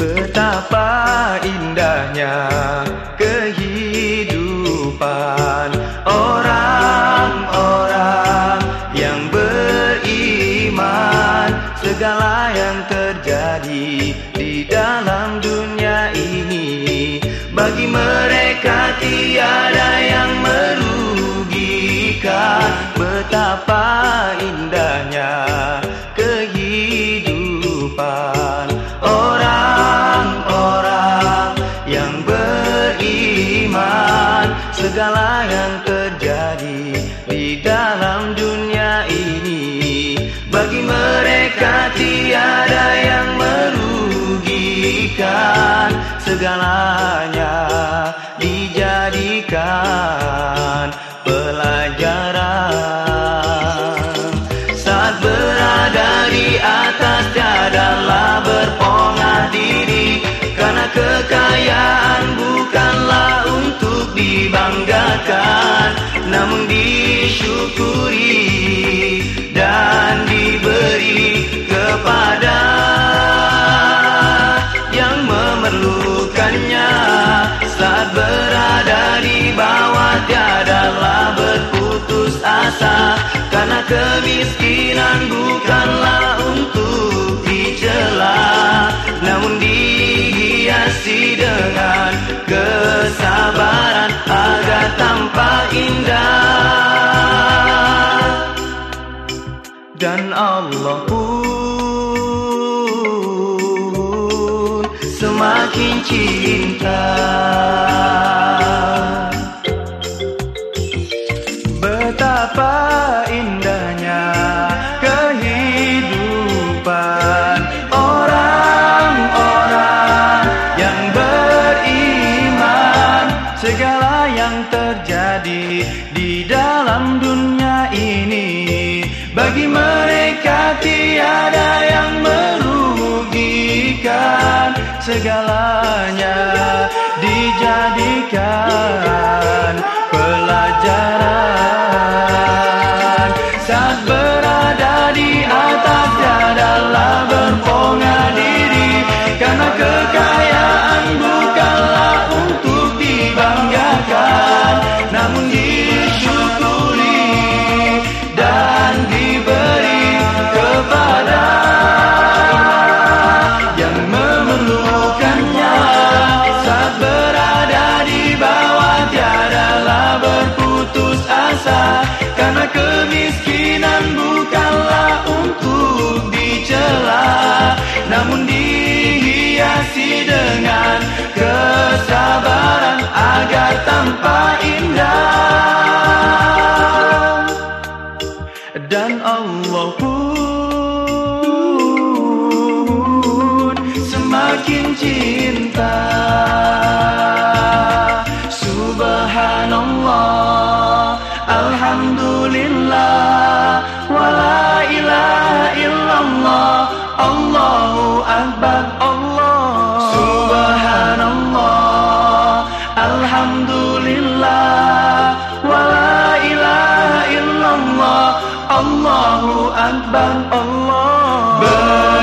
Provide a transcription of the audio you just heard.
Betapa indahnya kehidupan orang-orang yang beriman. Segala Bagi mereka tiada yang merugikan. Betapa indahnya kehidupan. Orang-orang yang beriman segala yang terjadi di dalam dunia ini. Bagi mereka tiada yang merugikan. Segalanya namun disyukuri dan diberi kepada yang memerlukannya. Saat berada di bawah tiadalah berputus asa. Karena kemiskinan bukanlah untuk dicela. Namun dihiasi dengan kesabaran tampak indah. Dan Allah pun semakin cinta Segala yang terjadi di dalam dunia ini Bagi mereka tiada yang merugikan. Segalanya dijadikan dengan kesabaran agar tampak indah. Dan Allah pun semakin cinta Alhamdulillah Wala ilaha illallah Allahu Akbar Allah.